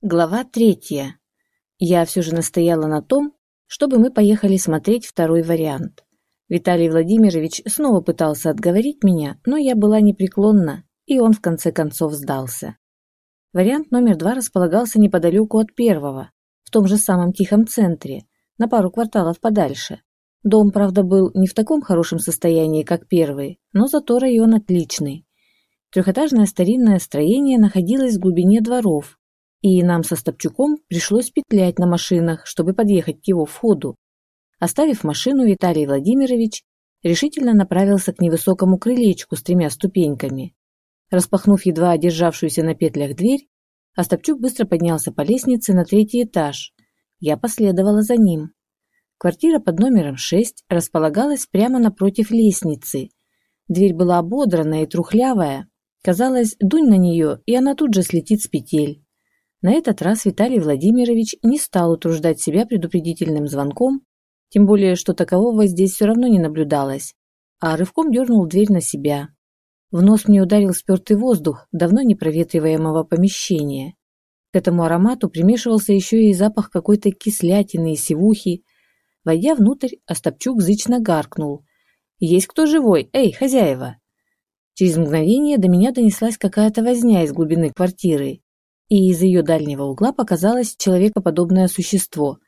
Глава третья. Я все же настояла на том, чтобы мы поехали смотреть второй вариант. Виталий Владимирович снова пытался отговорить меня, но я была непреклонна, и он в конце концов сдался. Вариант номер два располагался неподалеку от первого, в том же самом тихом центре, на пару кварталов подальше. Дом, правда, был не в таком хорошем состоянии, как первый, но зато район отличный. Трехэтажное старинное строение находилось в глубине дворов, и нам со Стопчуком пришлось петлять на машинах, чтобы подъехать к его входу. Оставив машину, Виталий Владимирович решительно направился к невысокому крылечку с тремя ступеньками. Распахнув едва одержавшуюся на петлях дверь, Остапчук быстро поднялся по лестнице на третий этаж. Я последовала за ним. Квартира под номером 6 располагалась прямо напротив лестницы. Дверь была ободранная и трухлявая. Казалось, дунь на нее, и она тут же слетит с петель. На этот раз Виталий Владимирович не стал утруждать себя предупредительным звонком, тем более, что такового здесь все равно не наблюдалось, а рывком дернул дверь на себя. В нос мне ударил спертый воздух давно непроветриваемого помещения. К этому аромату примешивался еще и запах какой-то кислятины и сивухи. Войдя внутрь, Остапчук зычно гаркнул. «Есть кто живой? Эй, хозяева!» Через мгновение до меня донеслась какая-то возня из глубины квартиры и из ее дальнего угла показалось человекоподобное существо.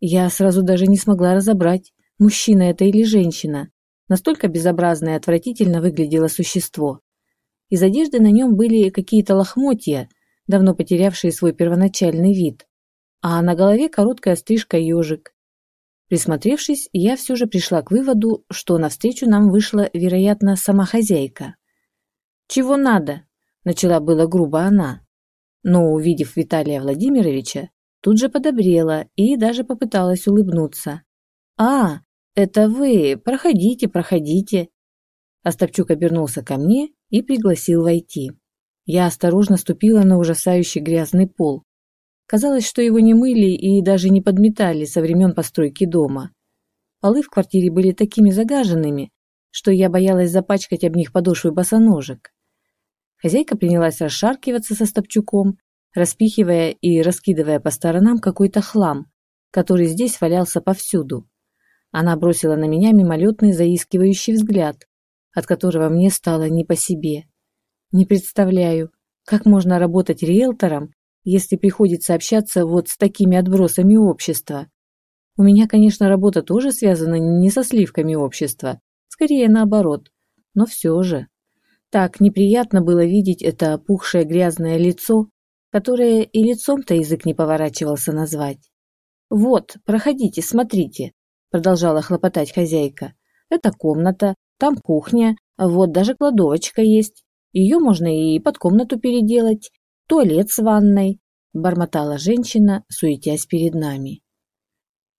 Я сразу даже не смогла разобрать, мужчина это или женщина. Настолько безобразно и отвратительно выглядело существо. Из одежды на нем были какие-то лохмотья, давно потерявшие свой первоначальный вид, а на голове короткая стрижка ежик. Присмотревшись, я все же пришла к выводу, что навстречу нам вышла, вероятно, сама хозяйка. «Чего надо?» – начала было грубо она но, увидев Виталия Владимировича, тут же подобрела и даже попыталась улыбнуться. «А, это вы! Проходите, проходите!» Остапчук обернулся ко мне и пригласил войти. Я осторожно ступила на ужасающий грязный пол. Казалось, что его не мыли и даже не подметали со времен постройки дома. Полы в квартире были такими загаженными, что я боялась запачкать об них подошвы босоножек. Хозяйка принялась расшаркиваться со Стопчуком, распихивая и раскидывая по сторонам какой-то хлам, который здесь валялся повсюду. Она бросила на меня мимолетный заискивающий взгляд, от которого мне стало не по себе. Не представляю, как можно работать риэлтором, если приходится общаться вот с такими отбросами общества. У меня, конечно, работа тоже связана не со сливками общества, скорее наоборот, но все же. Так неприятно было видеть это опухшее грязное лицо, которое и лицом-то язык не поворачивался назвать. «Вот, проходите, смотрите», – продолжала хлопотать хозяйка. «Это комната, там кухня, вот даже кладовочка есть. Ее можно и под комнату переделать, туалет с ванной», – бормотала женщина, суетясь перед нами.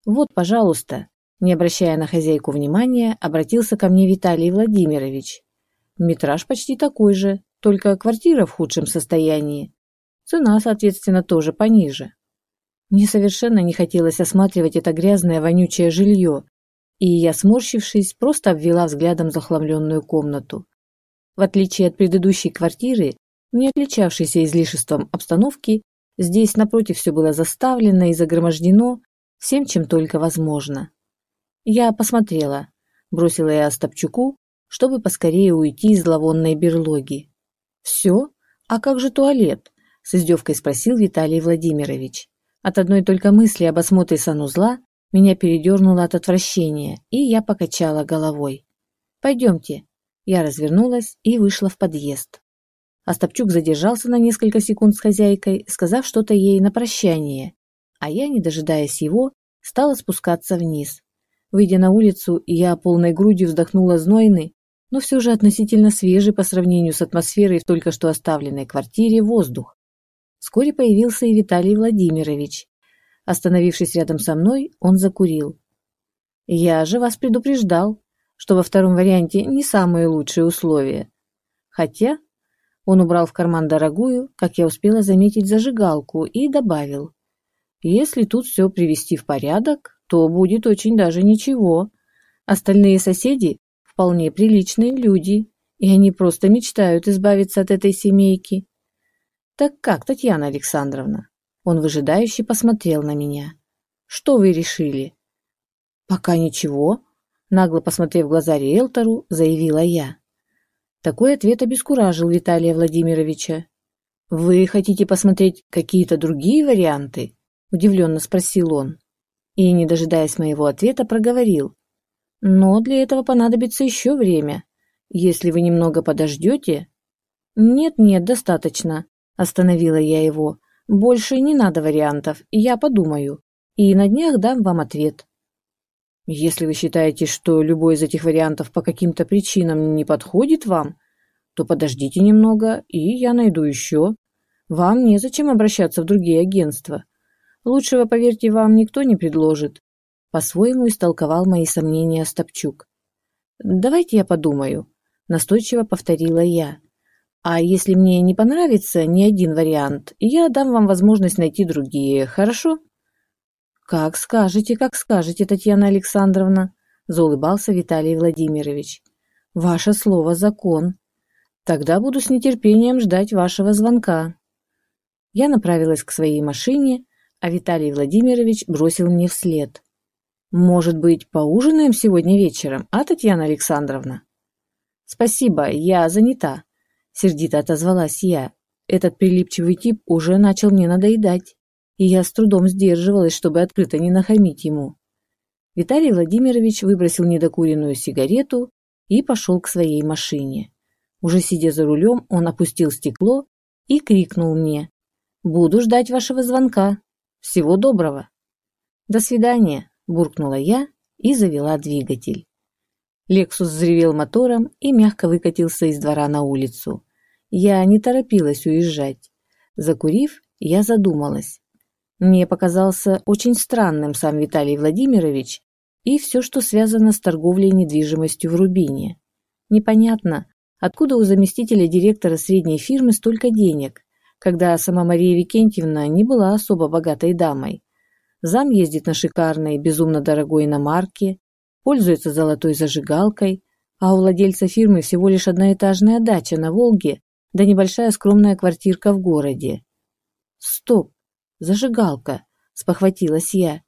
«Вот, пожалуйста», – не обращая на хозяйку внимания, обратился ко мне Виталий Владимирович. Метраж почти такой же, только квартира в худшем состоянии. Цена, соответственно, тоже пониже. Мне совершенно не хотелось осматривать это грязное вонючее жилье, и я, сморщившись, просто обвела взглядом захламленную комнату. В отличие от предыдущей квартиры, не отличавшейся излишеством обстановки, здесь напротив все было заставлено и загромождено всем, чем только возможно. Я посмотрела, бросила я Остапчуку чтобы поскорее уйти из зловонной берлоги. «Все? А как же туалет?» – с издевкой спросил Виталий Владимирович. От одной только мысли об осмотре санузла меня передернуло от отвращения, и я покачала головой. «Пойдемте». Я развернулась и вышла в подъезд. Остапчук задержался на несколько секунд с хозяйкой, сказав что-то ей на прощание, а я, не дожидаясь его, стала спускаться вниз. Выйдя на улицу, я полной грудью вздохнула знойный, но все же относительно свежий по сравнению с атмосферой в только что оставленной квартире воздух. Вскоре появился и Виталий Владимирович. Остановившись рядом со мной, он закурил. «Я же вас предупреждал, что во втором варианте не самые лучшие условия. Хотя...» Он убрал в карман дорогую, как я успела заметить, зажигалку и добавил. «Если тут все привести в порядок, то будет очень даже ничего. Остальные соседи вполне приличные люди, и они просто мечтают избавиться от этой семейки. Так как, Татьяна Александровна, Он выжидающе посмотрел на меня. «Что вы решили?» «Пока ничего», — нагло посмотрев в глаза риэлтору, заявила я. Такой ответ обескуражил Виталия Владимировича. «Вы хотите посмотреть какие-то другие варианты?» – удивленно спросил он. И, не дожидаясь моего ответа, проговорил. «Но для этого понадобится еще время. Если вы немного подождете...» «Нет-нет, достаточно», – остановила я его. «Больше не надо вариантов, я подумаю. И на днях дам вам ответ». Если вы считаете, что любой из этих вариантов по каким-то причинам не подходит вам, то подождите немного, и я найду еще. Вам незачем обращаться в другие агентства. Лучшего, поверьте, вам никто не предложит. По-своему истолковал мои сомнения Стопчук. Давайте я подумаю, настойчиво повторила я. А если мне не понравится ни один вариант, я дам вам возможность найти другие, хорошо? «Как скажете, как скажете, Татьяна Александровна», – заулыбался Виталий Владимирович. «Ваше слово – закон. Тогда буду с нетерпением ждать вашего звонка». Я направилась к своей машине, а Виталий Владимирович бросил мне вслед. «Может быть, поужинаем сегодня вечером, а, Татьяна Александровна?» «Спасибо, я занята», – сердито отозвалась я. Этот прилипчивый тип уже начал мне надоедать и я с трудом сдерживалась, чтобы открыто не нахамить ему. Виталий Владимирович выбросил недокуренную сигарету и пошел к своей машине. Уже сидя за рулем, он опустил стекло и крикнул мне «Буду ждать вашего звонка. Всего доброго!» «До свидания!» – буркнула я и завела двигатель. Лексус взревел мотором и мягко выкатился из двора на улицу. Я не торопилась уезжать. Закурив, я задумалась. Мне показался очень странным сам Виталий Владимирович и все, что связано с торговлей недвижимостью в Рубине. Непонятно, откуда у заместителя директора средней фирмы столько денег, когда сама Мария Викентьевна не была особо богатой дамой. Зам ездит на шикарной, безумно дорогой иномарке, пользуется золотой зажигалкой, а у владельца фирмы всего лишь одноэтажная дача на Волге да небольшая скромная квартирка в городе. Стоп! Зажигалка, спохватилась я.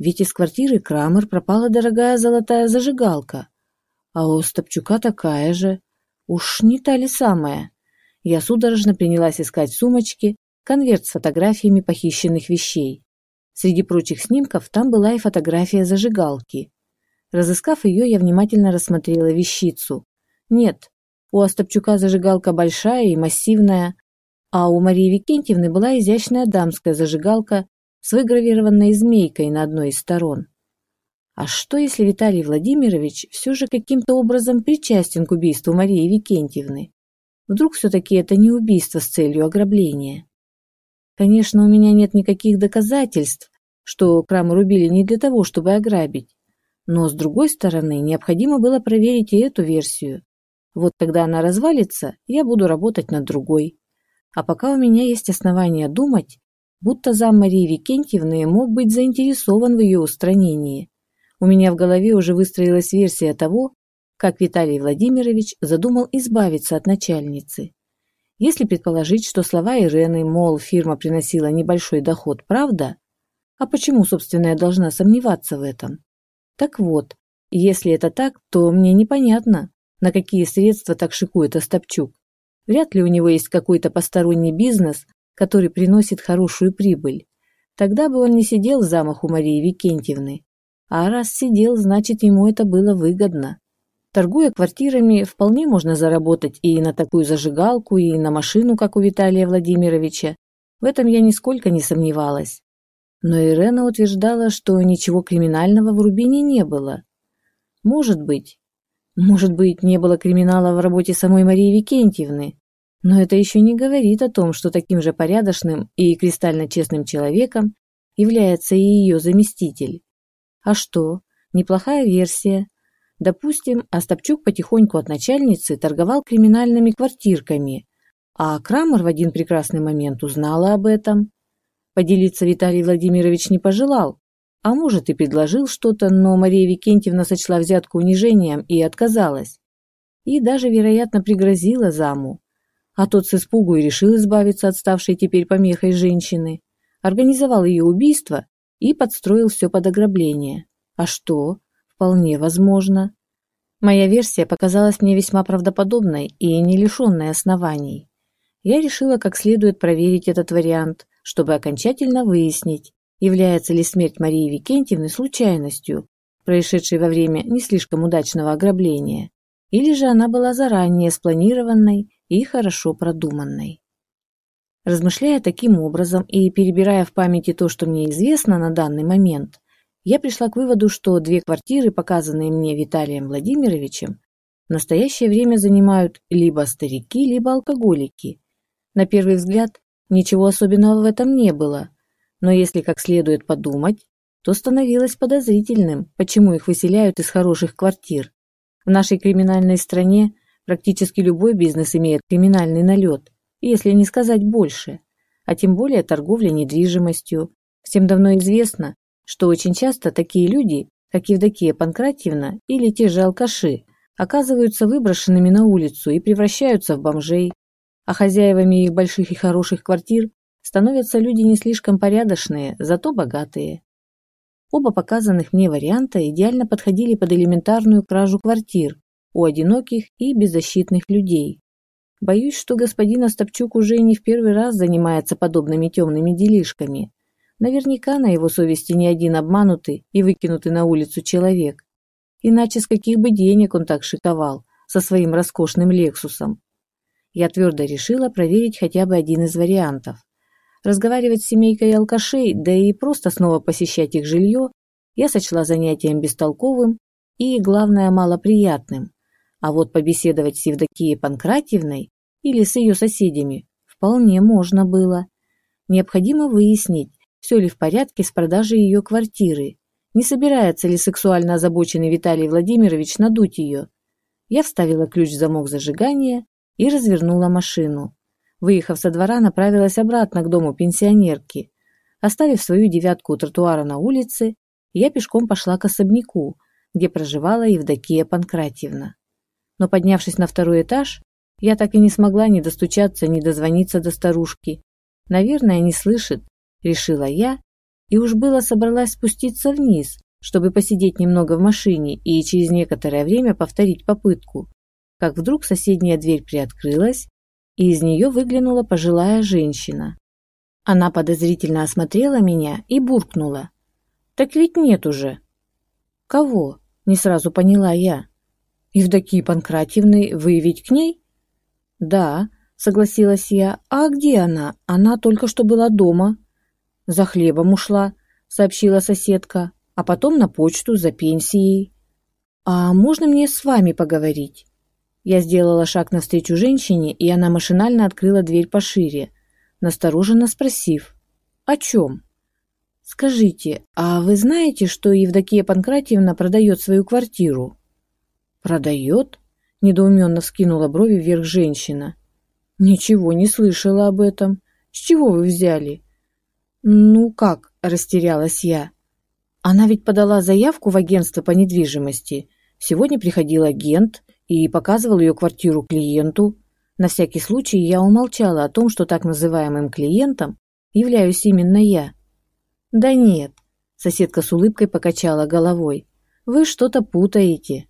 Ведь из квартиры Крамер пропала дорогая золотая зажигалка. А у Стопчука такая же. Уж не та ли самая? Я судорожно принялась искать в сумочке конверт с фотографиями похищенных вещей. Среди прочих снимков там была и фотография зажигалки. Разыскав ее, я внимательно рассмотрела вещицу. Нет, у Остапчука зажигалка большая и массивная, а у Марии Викентьевны была изящная дамская зажигалка с выгравированной змейкой на одной из сторон. А что, если Виталий Владимирович все же каким-то образом причастен к убийству Марии Викентьевны? Вдруг все-таки это не убийство с целью ограбления? Конечно, у меня нет никаких доказательств, что Крамер убили не для того, чтобы ограбить. Но, с другой стороны, необходимо было проверить и эту версию. Вот когда она развалится, я буду работать над другой. А пока у меня есть основания думать, будто зам Марии Викентьевны мог быть заинтересован в ее устранении. У меня в голове уже выстроилась версия того, как Виталий Владимирович задумал избавиться от начальницы. Если предположить, что слова Ирены, мол, фирма приносила небольшой доход, правда? А почему, собственно, я должна сомневаться в этом? Так вот, если это так, то мне непонятно, на какие средства так шикует Остапчук. Вряд ли у него есть какой-то посторонний бизнес, который приносит хорошую прибыль. Тогда бы он не сидел в замах у Марии Викентьевны. А раз сидел, значит, ему это было выгодно. Торгуя квартирами, вполне можно заработать и на такую зажигалку, и на машину, как у Виталия Владимировича. В этом я нисколько не сомневалась. Но Ирена утверждала, что ничего криминального в Рубине не было. Может быть, может быть, не было криминала в работе самой Марии Викентьевны, но это еще не говорит о том, что таким же порядочным и кристально честным человеком является и ее заместитель. А что? Неплохая версия. Допустим, Остапчук потихоньку от начальницы торговал криминальными квартирками, а Крамер в один прекрасный момент узнала об этом. Поделиться Виталий Владимирович не пожелал, а может, и предложил что-то, но Мария Викентьевна сочла взятку унижением и отказалась. И даже, вероятно, пригрозила заму. А тот с испугу и решил избавиться от ставшей теперь помехой женщины. организовал ее убийство и подстроил все под ограбление. А что? Вполне возможно. Моя версия показалась мне весьма правдоподобной и не лишенной оснований. Я решила как следует проверить этот вариант, чтобы окончательно выяснить, является ли смерть Марии Викентьевны случайностью, происшедшей во время не слишком удачного ограбления, или же она была заранее спланированной и хорошо продуманной. Размышляя таким образом и перебирая в памяти то, что мне известно на данный момент, я пришла к выводу, что две квартиры, показанные мне Виталием Владимировичем, в настоящее время занимают либо старики, либо алкоголики. На первый взгляд, ничего особенного в этом не было, но если как следует подумать, то становилось подозрительным, почему их выселяют из хороших квартир. В нашей криминальной стране практически любой бизнес имеет криминальный налет, если не сказать больше, а тем более торговля недвижимостью. Всем давно известно, что очень часто такие люди, как Евдокия Панкратьевна или те же алкаши, оказываются выброшенными на улицу и превращаются в бомжей, а хозяевами их больших и хороших квартир становятся люди не слишком порядочные, зато богатые. Оба показанных мне варианта идеально подходили под элементарную кражу квартир у одиноких и беззащитных людей. Боюсь, что господин Остапчук уже не в первый раз занимается подобными темными делишками. Наверняка на его совести не один обманутый и выкинутый на улицу человек. Иначе с каких бы денег он так шиковал со своим роскошным «Лексусом». Я твердо решила проверить хотя бы один из вариантов. Разговаривать с семейкой алкашей, да и просто снова посещать их жилье, я сочла занятием бестолковым и, главное, малоприятным. А вот побеседовать с Евдокией Панкратьевной или с ее соседями вполне можно было. Необходимо выяснить, все ли в порядке с продажей ее квартиры, не собирается ли сексуально озабоченный Виталий Владимирович надуть ее. Я вставила ключ в замок зажигания и развернула машину. Выехав со двора, направилась обратно к дому пенсионерки. Оставив свою девятку у тротуара на улице, я пешком пошла к особняку, где проживала Евдокия Панкратьевна. Но поднявшись на второй этаж, я так и не смогла ни достучаться, ни дозвониться до старушки. Наверное, не слышит, решила я, и уж было собралась спуститься вниз, чтобы посидеть немного в машине и через некоторое время повторить попытку. Как вдруг соседняя дверь приоткрылась, и из нее выглянула пожилая женщина. Она подозрительно осмотрела меня и буркнула. «Так ведь нет уже». «Кого?» – не сразу поняла я. «Евдокии Панкратьевны, вы ведь к ней?» «Да», — согласилась я. «А где она? Она только что была дома». «За хлебом ушла», — сообщила соседка. «А потом на почту за пенсией». «А можно мне с вами поговорить?» Я сделала шаг навстречу женщине, и она машинально открыла дверь пошире, настороженно спросив. «О чем?» «Скажите, а вы знаете, что Евдокия Панкратьевна продает свою квартиру?» «Продает?» Недоуменно вскинула брови вверх женщина. «Ничего не слышала об этом. С чего вы взяли?» «Ну как?» – растерялась я. «Она ведь подала заявку в агентство по недвижимости. Сегодня приходил агент и показывал ее квартиру клиенту. На всякий случай я умолчала о том, что так называемым клиентом являюсь именно я». «Да нет», – соседка с улыбкой покачала головой. «Вы что-то путаете».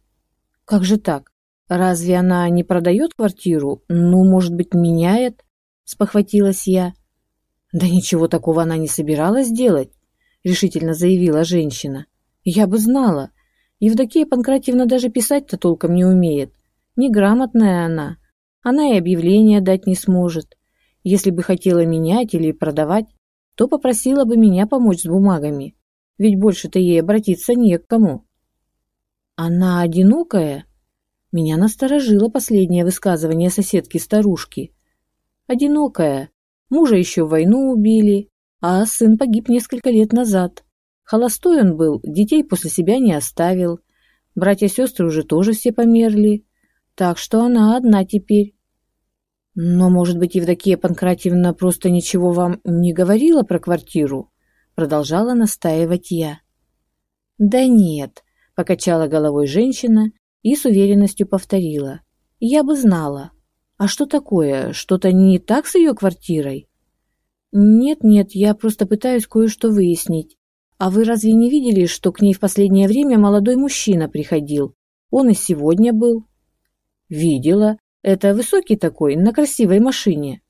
«Как же так? Разве она не продает квартиру? Ну, может быть, меняет? Спохватилась я. Да ничего такого она не собиралась делать, решительно заявила женщина. Я бы знала. Евдокия Панкратьевна даже писать-то толком не умеет. Неграмотная она. Она и объявление дать не сможет. Если бы хотела менять или продавать, то попросила бы меня помочь с бумагами. Ведь больше-то ей обратиться не к кому. Она одинокая? Меня насторожило последнее высказывание соседки-старушки. Одинокая. Мужа еще в войну убили, а сын погиб несколько лет назад. Холостой он был, детей после себя не оставил. Братья-сестры уже тоже все померли. Так что она одна теперь. Но, может быть, Евдокия Панкратьевна просто ничего вам не говорила про квартиру? Продолжала настаивать я. Да нет, покачала головой женщина и с уверенностью повторила. «Я бы знала. А что такое? Что-то не так с ее квартирой?» Нет-нет, я просто пытаюсь кое-что выяснить. А вы разве не видели, что к ней в последнее время молодой мужчина приходил? Он и сегодня был. Видела. Это высокий такой, на красивой машине.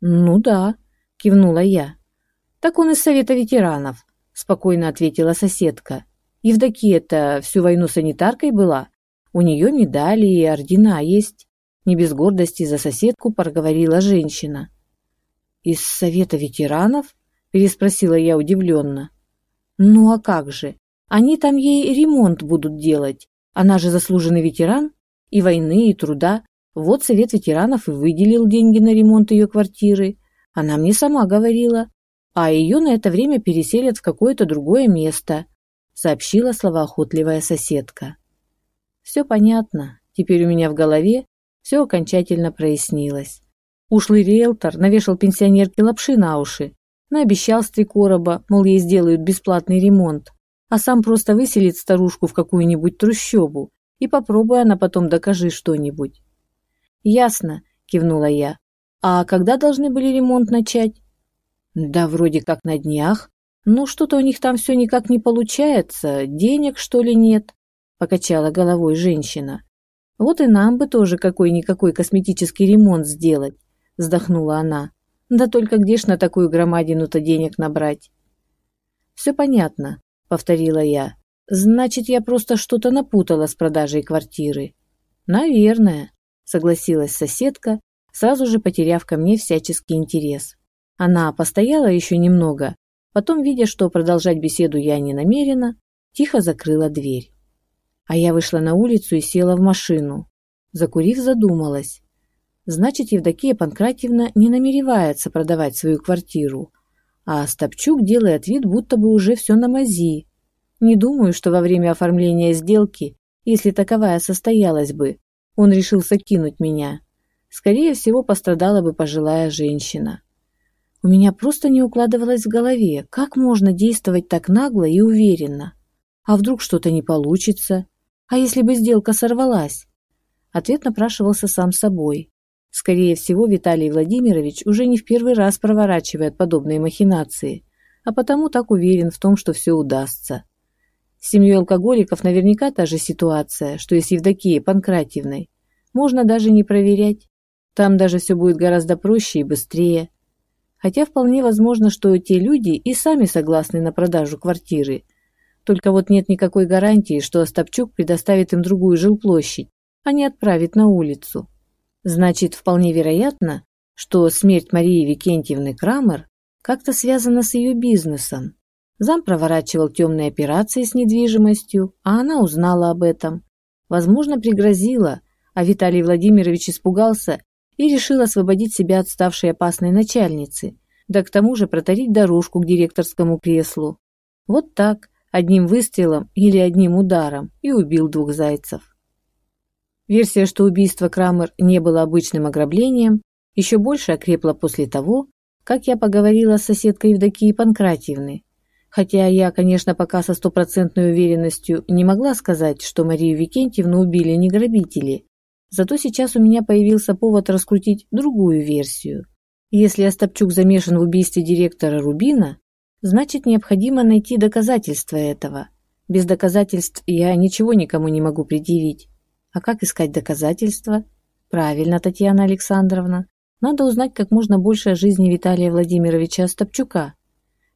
Ну да, кивнула я. Так он из совета ветеранов, спокойно ответила соседка. Евдокия-то всю войну санитаркой была. У нее медали и ордена есть. Не без гордости за соседку проговорила женщина. «Из совета ветеранов?» – переспросила я удивленно. «Ну а как же? Они там ей ремонт будут делать. Она же заслуженный ветеран и войны, и труда. Вот совет ветеранов и выделил деньги на ремонт ее квартиры. Она мне сама говорила. А ее на это время переселят в какое-то другое место», – сообщила словоохотливая соседка. «Все понятно. Теперь у меня в голове все окончательно прояснилось. Ушлый риэлтор навешал пенсионерке лапши на уши, наобещал с три короба, мол, ей сделают бесплатный ремонт, а сам просто выселит старушку в какую-нибудь трущобу, и попробуй она потом докажи что-нибудь. «Ясно», – кивнула я. «А когда должны были ремонт начать?» «Да вроде как на днях. Но что-то у них там все никак не получается, денег, что ли, нет?» – покачала головой женщина. Вот и нам бы тоже какой-никакой косметический ремонт сделать, вздохнула она. Да только где ж на такую громадину-то денег набрать? Все понятно, повторила я. Значит, я просто что-то напутала с продажей квартиры. Наверное, согласилась соседка, сразу же потеряв ко мне всяческий интерес. Она постояла еще немного, потом, видя, что продолжать беседу я не намерена, тихо закрыла дверь. А я вышла на улицу и села в машину. Закурив, задумалась. Значит, Евдокия Панкратьевна не намеревается продавать свою квартиру. А Остапчук делает вид, будто бы уже все на мази. Не думаю, что во время оформления сделки, если таковая состоялась бы, он решился кинуть меня. Скорее всего, пострадала бы пожилая женщина. У меня просто не укладывалось в голове, как можно действовать так нагло и уверенно. А вдруг что-то не получится? А если бы сделка сорвалась? Ответ напрашивался сам собой. Скорее всего, Виталий Владимирович уже не в первый раз проворачивает подобные махинации, а потому так уверен в том, что все удастся. С семьей алкоголиков наверняка та же ситуация, что и с Евдокией Панкратьевной. Можно даже не проверять. Там даже все будет гораздо проще и быстрее. Хотя вполне возможно, что те люди и сами согласны на продажу квартиры, только вот нет никакой гарантии, что Остапчук предоставит им другую жилплощадь, а не отправит на улицу. Значит, вполне вероятно, что смерть Марии Викентьевны Крамер как-то связана с ее бизнесом. Зам проворачивал темные операции с недвижимостью, а она узнала об этом. Возможно, пригрозила, а Виталий Владимирович испугался и решил освободить себя от ставшей опасной начальницы, да к тому же протарить дорожку к директорскому креслу. Вот так, одним выстрелом или одним ударом и убил двух зайцев. Версия, что убийство Крамер не было обычным ограблением, еще больше окрепла после того, как я поговорила с соседкой Евдокией Панкратьевны. Хотя я, конечно, пока со стопроцентной уверенностью не могла сказать, что Марию Викентьевну убили не грабители. Зато сейчас у меня появился повод раскрутить другую версию. Если Остапчук замешан в убийстве директора Рубина, Значит, необходимо найти доказательства этого. Без доказательств я ничего никому не могу предъявить. А как искать доказательства? Правильно, Татьяна Александровна. Надо узнать как можно больше о жизни Виталия Владимировича Остапчука.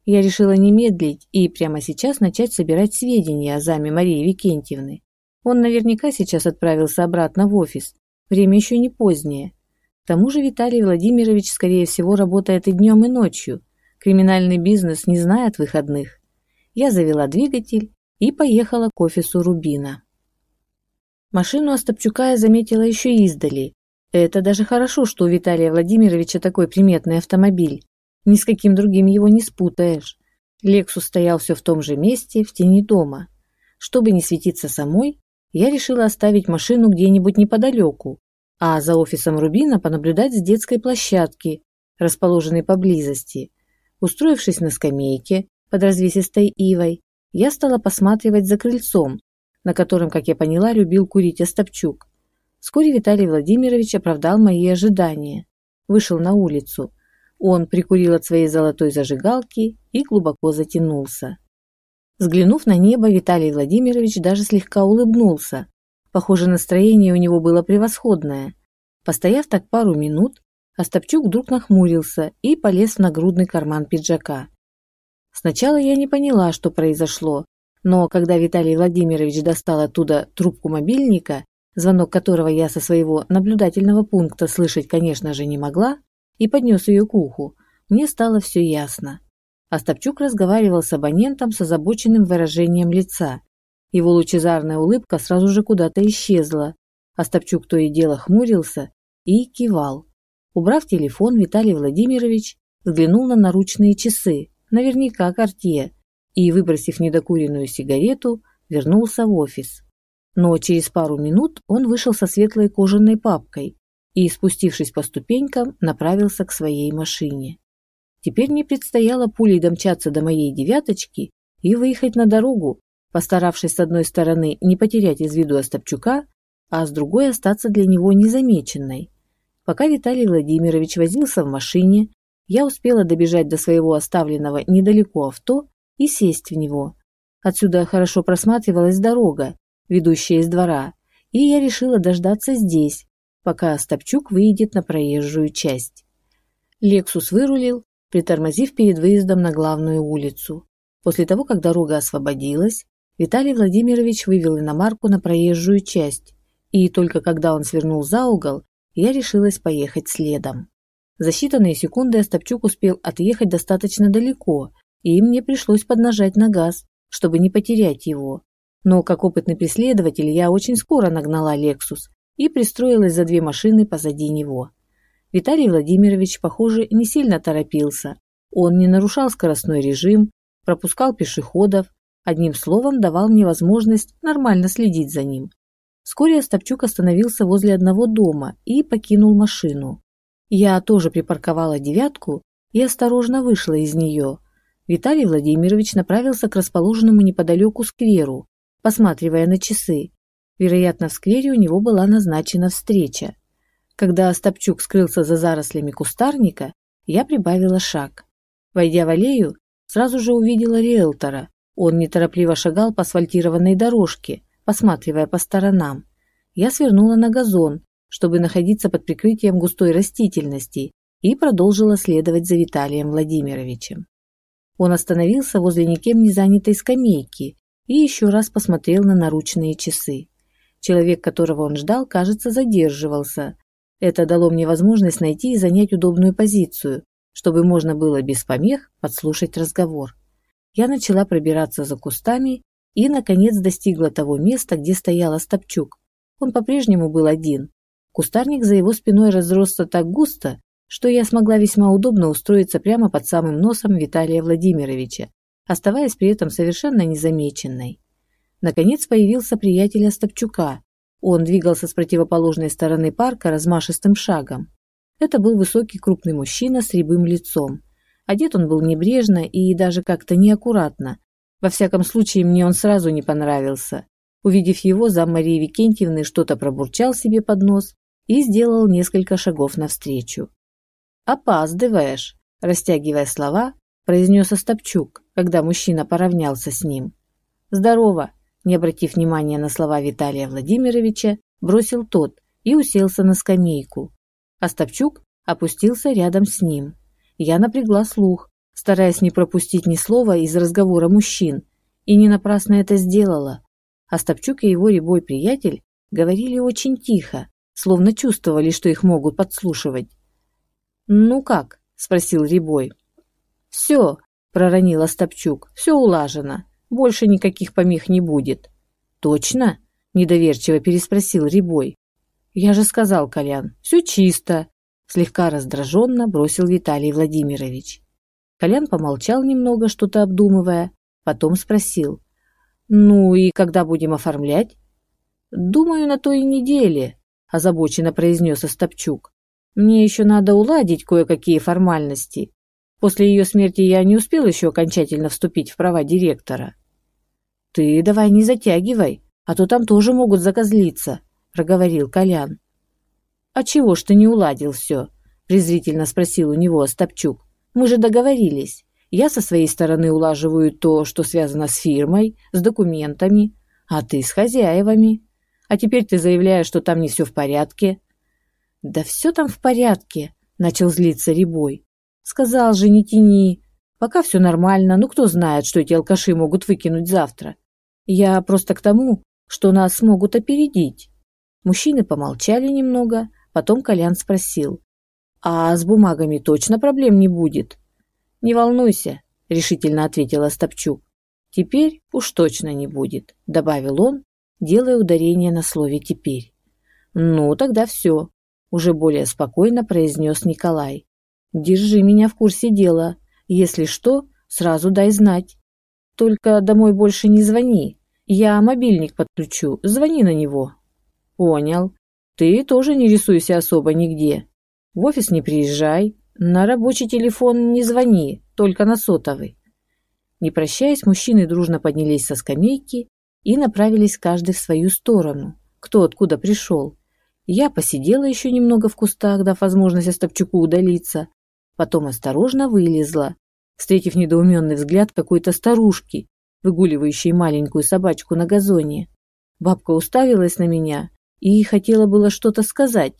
Я решила не медлить и прямо сейчас начать собирать сведения о заме Марии Викентьевны. Он наверняка сейчас отправился обратно в офис. Время еще не позднее. К тому же Виталий Владимирович, скорее всего, работает и днем, и ночью, Криминальный бизнес не знает выходных. Я завела двигатель и поехала к офису Рубина. Машину Остапчука я заметила еще издали. Это даже хорошо, что у Виталия Владимировича такой приметный автомобиль. Ни с каким другим его не спутаешь. Лексус стоял все в том же месте, в тени дома. Чтобы не светиться самой, я решила оставить машину где-нибудь неподалеку, а за офисом Рубина понаблюдать с детской площадки, расположенной поблизости. Устроившись на скамейке под развесистой ивой, я стала посматривать за крыльцом, на котором, как я поняла, любил курить Остапчук. Вскоре Виталий Владимирович оправдал мои ожидания. Вышел на улицу. Он прикурил от своей золотой зажигалки и глубоко затянулся. Взглянув на небо, Виталий Владимирович даже слегка улыбнулся. Похоже, настроение у него было превосходное. Постояв так пару минут, Остапчук вдруг нахмурился и полез в нагрудный карман пиджака. Сначала я не поняла, что произошло, но когда Виталий Владимирович достал оттуда трубку мобильника, звонок которого я со своего наблюдательного пункта слышать, конечно же, не могла, и поднес ее к уху, мне стало все ясно. Остапчук разговаривал с абонентом с озабоченным выражением лица. Его лучезарная улыбка сразу же куда-то исчезла. Остапчук то и дело хмурился и кивал. Убрав телефон, Виталий Владимирович взглянул на наручные часы, наверняка Кортье, и, выбросив недокуренную сигарету, вернулся в офис. Но через пару минут он вышел со светлой кожаной папкой и, спустившись по ступенькам, направился к своей машине. Теперь мне предстояло пулей домчаться до моей девяточки и выехать на дорогу, постаравшись с одной стороны не потерять из виду Остапчука, а с другой остаться для него незамеченной. Пока Виталий Владимирович возился в машине, я успела добежать до своего оставленного недалеко авто и сесть в него. Отсюда хорошо просматривалась дорога, ведущая из двора, и я решила дождаться здесь, пока Остапчук выйдет на проезжую часть. Лексус вырулил, притормозив перед выездом на главную улицу. После того, как дорога освободилась, Виталий Владимирович вывел иномарку на проезжую часть, и только когда он свернул за угол, я решилась поехать следом. За считанные секунды Остапчук успел отъехать достаточно далеко, и мне пришлось поднажать на газ, чтобы не потерять его. Но как опытный преследователь я очень скоро нагнала «Лексус» и пристроилась за две машины позади него. Виталий Владимирович, похоже, не сильно торопился. Он не нарушал скоростной режим, пропускал пешеходов, одним словом давал мне возможность нормально следить за ним. Вскоре Остапчук остановился возле одного дома и покинул машину. Я тоже припарковала девятку и осторожно вышла из нее. Виталий Владимирович направился к расположенному неподалеку скверу, посматривая на часы. Вероятно, в сквере у него была назначена встреча. Когда Остапчук скрылся за зарослями кустарника, я прибавила шаг. Войдя в аллею, сразу же увидела риэлтора. Он неторопливо шагал по асфальтированной дорожке, посматривая по сторонам. Я свернула на газон, чтобы находиться под прикрытием густой растительности, и продолжила следовать за Виталием Владимировичем. Он остановился возле никем не занятой скамейки и еще раз посмотрел на наручные часы. Человек, которого он ждал, кажется, задерживался. Это дало мне возможность найти и занять удобную позицию, чтобы можно было без помех подслушать разговор. Я начала пробираться за кустами и, наконец, достигла того места, где стоял Остапчук. Он по-прежнему был один. Кустарник за его спиной разросся так густо, что я смогла весьма удобно устроиться прямо под самым носом Виталия Владимировича, оставаясь при этом совершенно незамеченной. Наконец появился приятель Остапчука. Он двигался с противоположной стороны парка размашистым шагом. Это был высокий крупный мужчина с рябым лицом. Одет он был небрежно и даже как-то неаккуратно, во всяком случае, мне он сразу не понравился. Увидев его, зам Марии Викентьевны что-то пробурчал себе под нос и сделал несколько шагов навстречу. «Опаздываешь», – растягивая слова, произнес Остапчук, когда мужчина поравнялся с ним. «Здорово», – не обратив внимания на слова Виталия Владимировича, бросил тот и уселся на скамейку. Остапчук опустился рядом с ним. Я напрягла слух, стараясь не пропустить ни слова из разговора мужчин, и не напрасно это сделала. Остапчук и его рябой приятель говорили очень тихо, словно чувствовали, что их могут подслушивать. «Ну как?» – спросил Рябой. «Все», – проронил Остапчук, – «все улажено. Больше никаких помех не будет». «Точно?» – недоверчиво переспросил Рябой. «Я же сказал, Колян, все чисто», – слегка раздраженно бросил Виталий Владимирович. Колян помолчал немного, что-то обдумывая, потом спросил. «Ну и когда будем оформлять?» «Думаю, на той неделе», – озабоченно произнес Остапчук. «Мне еще надо уладить кое-какие формальности. После ее смерти я не успел еще окончательно вступить в права директора». «Ты давай не затягивай, а то там тоже могут закозлиться», – проговорил Колян. «А чего ж ты не уладил все?» презрительно спросил у него Остапчук. «Мы же договорились. Я со своей стороны улаживаю то, что связано с фирмой, с документами, а ты с хозяевами. А теперь ты заявляешь, что там не все в порядке». «Да все там в порядке», — начал злиться Рябой. «Сказал же, не тяни. Пока все нормально, ну кто знает, что эти алкаши могут выкинуть завтра. Я просто к тому, что нас могут опередить». Мужчины помолчали немного, потом Колян спросил. «А с бумагами точно проблем не будет?» «Не волнуйся», — решительно ответила Стопчук. «Теперь уж точно не будет», — добавил он, делая ударение на слове «теперь». «Ну, тогда все», — уже более спокойно произнес Николай. «Держи меня в курсе дела. Если что, сразу дай знать. Только домой больше не звони. Я мобильник подключу, звони на него». «Понял. Ты тоже не рисуйся особо нигде. В офис не приезжай, на рабочий телефон не звони, только на сотовый». Не прощаясь, мужчины дружно поднялись со скамейки и направились каждый в свою сторону, кто откуда пришел. Я посидела еще немного в кустах, дав возможность Остапчуку удалиться, потом осторожно вылезла, встретив недоуменный взгляд какой-то старушки, выгуливающей маленькую собачку на газоне. Бабка уставилась на меня и хотела было что-то сказать,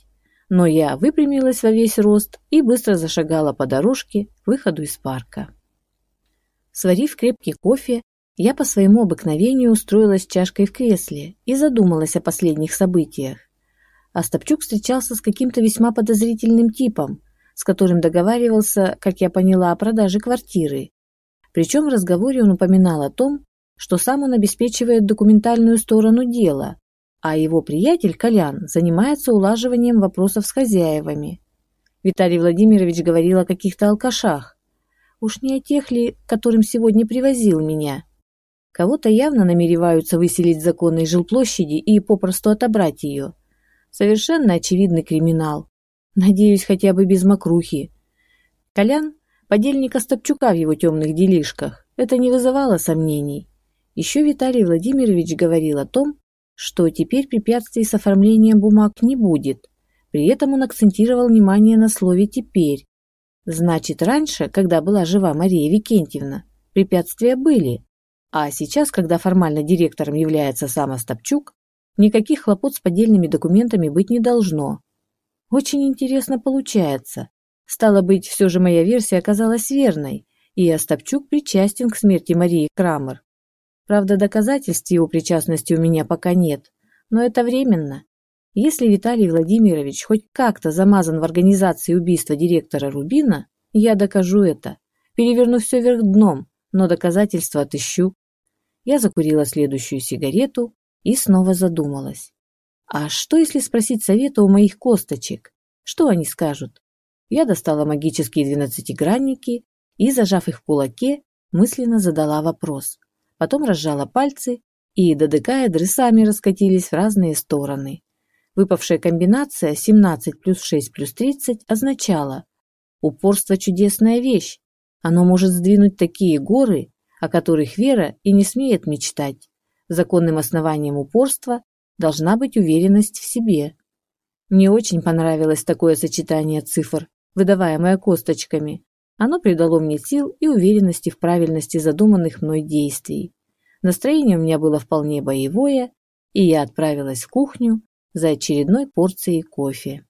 но я выпрямилась во весь рост и быстро зашагала по дорожке к выходу из парка. Сварив крепкий кофе, я по своему обыкновению устроилась чашкой в кресле и задумалась о последних событиях. Остапчук встречался с каким-то весьма подозрительным типом, с которым договаривался, как я поняла, о продаже квартиры. Причем в разговоре он упоминал о том, что сам он обеспечивает документальную сторону дела, а его приятель Колян занимается улаживанием вопросов с хозяевами. Виталий Владимирович говорил о каких-то алкашах. Уж не о тех ли, которым сегодня привозил меня. Кого-то явно намереваются выселить законной жилплощади и попросту отобрать ее. Совершенно очевидный криминал. Надеюсь, хотя бы без мокрухи. Колян – подельник Остапчука в его темных делишках. Это не вызывало сомнений. Еще Виталий Владимирович говорил о том, что теперь препятствий с оформлением бумаг не будет. При этом он акцентировал внимание на слове «теперь». Значит, раньше, когда была жива Мария Викентьевна, препятствия были. А сейчас, когда формально директором является сам Остапчук, никаких хлопот с поддельными документами быть не должно. Очень интересно получается. Стало быть, все же моя версия оказалась верной, и Остапчук причастен к смерти Марии Крамер. Правда, доказательств его причастности у меня пока нет, но это временно. Если Виталий Владимирович хоть как-то замазан в организации убийства директора Рубина, я докажу это. Переверну все вверх дном, но доказательства отыщу. Я закурила следующую сигарету и снова задумалась. А что, если спросить совета у моих косточек? Что они скажут? Я достала магические двенадцатигранники и, зажав их в кулаке, мысленно задала вопрос потом разжала пальцы, и додекаэдры сами раскатились в разные стороны. Выпавшая комбинация 17 плюс 6 плюс 30 означала «Упорство – чудесная вещь. Оно может сдвинуть такие горы, о которых Вера и не смеет мечтать. Законным основанием упорства должна быть уверенность в себе». Мне очень понравилось такое сочетание цифр, выдаваемое косточками, оно придало мне сил и уверенности в правильности задуманных мной действий. Настроение у меня было вполне боевое, и я отправилась в кухню за очередной порцией кофе.